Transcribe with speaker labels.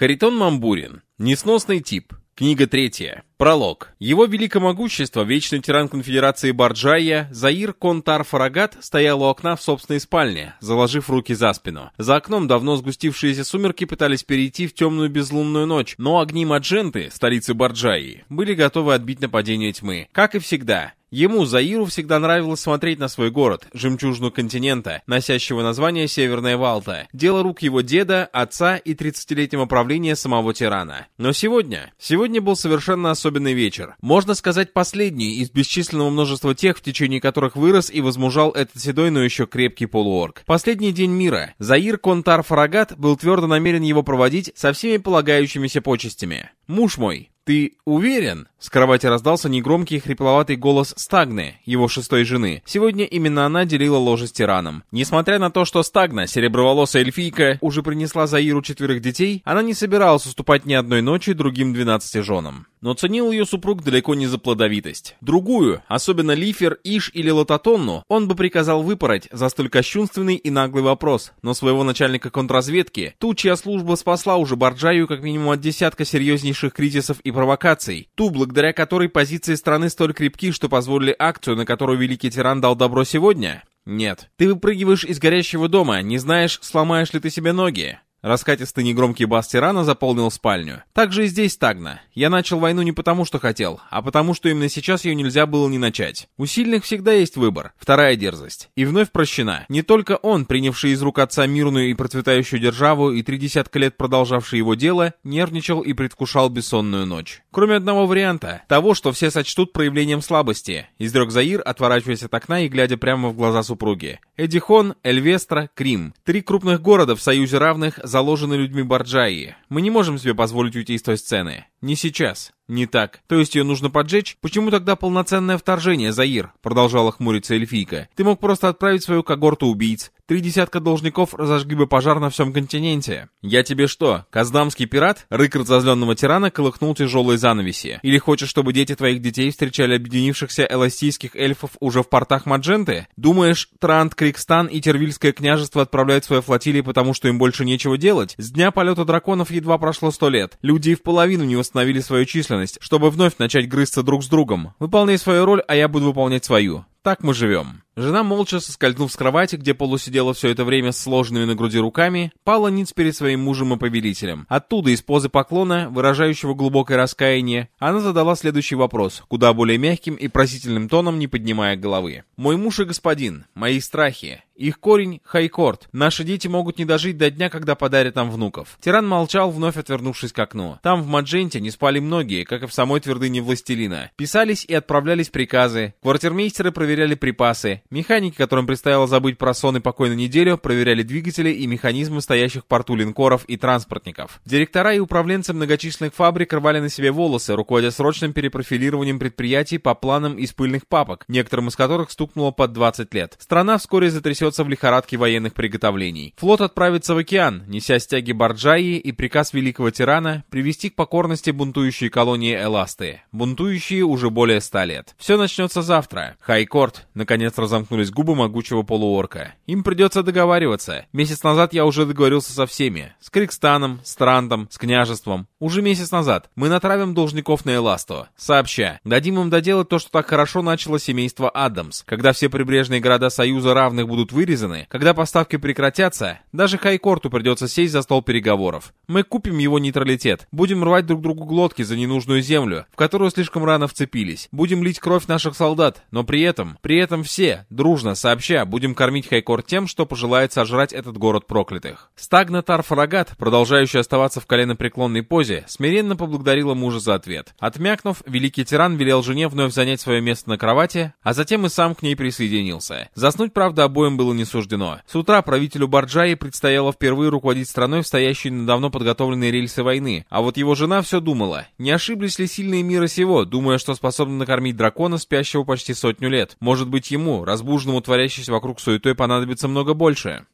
Speaker 1: Харитон Мамбурин. Несносный тип. Книга третья. Пролог. Его великомогущество, вечный тиран конфедерации Барджая, Заир Контар Фарагат, стоял у окна в собственной спальне, заложив руки за спину. За окном давно сгустившиеся сумерки пытались перейти в темную безлунную ночь, но огни Мадженты, столицы Барджаи, были готовы отбить нападение тьмы. Как и всегда, Ему, Заиру, всегда нравилось смотреть на свой город, жемчужину континента, носящего название Северная Валта, дело рук его деда, отца и 30-летнего правления самого тирана. Но сегодня, сегодня был совершенно особенный вечер. Можно сказать, последний из бесчисленного множества тех, в течение которых вырос и возмужал этот седой, но еще крепкий полуорг. Последний день мира. Заир Контар Фарагат был твердо намерен его проводить со всеми полагающимися почестями. «Муж мой, ты уверен?» С кровати раздался негромкий хрипловатый голос Стагны, его шестой жены. Сегодня именно она делила ложе с тираном. Несмотря на то, что Стагна, сереброволосая эльфийка, уже принесла Заиру четверых детей, она не собиралась уступать ни одной ночи другим двенадцати женам. Но ценил ее супруг далеко не за плодовитость. Другую, особенно Лифер, Иш или Лотатонну, он бы приказал выпороть за столь кощунственный и наглый вопрос, но своего начальника контрразведки, ту, чья служба спасла уже Барджаю как минимум от десятка серьезнейших кризисов и провокаций, ту, благодаря которой позиции страны столь крепки, что позволили акцию, на которую великий тиран дал добро сегодня? Нет. Ты выпрыгиваешь из горящего дома, не знаешь, сломаешь ли ты себе ноги. Раскатистый негромкий бас тирана заполнил спальню. Так же и здесь Тагна. Я начал войну не потому, что хотел, а потому, что именно сейчас ее нельзя было не начать. У сильных всегда есть выбор. Вторая дерзость. И вновь прощена. Не только он, принявший из рук отца мирную и процветающую державу и три десятка лет продолжавший его дело, нервничал и предвкушал бессонную ночь. Кроме одного варианта. Того, что все сочтут проявлением слабости. Изрек Заир, отворачиваясь от окна и глядя прямо в глаза супруги. Эдихон, Эльвестра, Крим. Три крупных города в союзе равных заложены людьми Барджаи. Мы не можем себе позволить уйти из той сцены. Не сейчас. Не так. То есть ее нужно поджечь? Почему тогда полноценное вторжение, Заир? Продолжала хмуриться эльфийка. Ты мог просто отправить свою когорту убийц. Три десятка должников разожгли бы пожар на всем континенте. Я тебе что, каздамский пират? Рык разозленного тирана колыхнул тяжелые занавеси. Или хочешь, чтобы дети твоих детей встречали объединившихся эластийских эльфов уже в портах Мадженты? Думаешь, Трант, Крикстан и Тервильское княжество отправляют свои флотилии, потому что им больше нечего делать? С дня полета драконов едва прошло сто лет. Люди и в половину не восстановили свою численность, чтобы вновь начать грызться друг с другом. Выполняй свою роль, а я буду выполнять свою. Так мы живем. Жена, молча соскользнув с кровати, где полусидела все это время с сложенными на груди руками, пала ниц перед своим мужем и повелителем. Оттуда, из позы поклона, выражающего глубокое раскаяние, она задала следующий вопрос, куда более мягким и просительным тоном, не поднимая головы. «Мой муж и господин, мои страхи, их корень — Хайкорт. Наши дети могут не дожить до дня, когда подарят нам внуков. Тиран молчал, вновь отвернувшись к окну. Там, в Мадженте, не спали многие, как и в самой твердыне Властелина. Писались и отправлялись приказы. Квартирмейстеры проверяли припасы. Механики, которым предстояло забыть про сон и покой на неделю, проверяли двигатели и механизмы стоящих в порту линкоров и транспортников. Директора и управленцы многочисленных фабрик рвали на себе волосы, руководя срочным перепрофилированием предприятий по планам из пыльных папок, некоторым из которых стукнуло под 20 лет. Страна вскоре затрясет находится в лихорадке военных приготовлений. Флот отправится в океан, неся стяги Барджаи и приказ великого тирана привести к покорности бунтующие колонии Эласты, бунтующие уже более ста лет. Все начнется завтра. Хайкорт, наконец разомкнулись губы могучего полуорка. Им придется договариваться. Месяц назад я уже договорился со всеми. С Крикстаном, с Трантом, с княжеством. Уже месяц назад. Мы натравим должников на Эласту. Сообща. Дадим им доделать то, что так хорошо начало семейство Адамс. Когда все прибрежные города Союза равных будут вырезаны, когда поставки прекратятся, даже Хайкорту придется сесть за стол переговоров. Мы купим его нейтралитет, будем рвать друг другу глотки за ненужную землю, в которую слишком рано вцепились, будем лить кровь наших солдат, но при этом, при этом все, дружно, сообща, будем кормить Хайкорт тем, что пожелает сожрать этот город проклятых. Стагна Тарфарагат, продолжающий оставаться в коленопреклонной позе, смиренно поблагодарила мужа за ответ. Отмякнув, великий тиран велел жене вновь занять свое место на кровати, а затем и сам к ней присоединился. Заснуть, правда, обоим было не суждено. С утра правителю Барджаи предстояло впервые руководить страной, стоящей на давно подготовленные рельсы войны. А вот его жена все думала, не ошиблись ли сильные мира сего, думая, что способны накормить дракона, спящего почти сотню лет. Может быть ему, разбуженному творящейся вокруг суетой, понадобится много больше.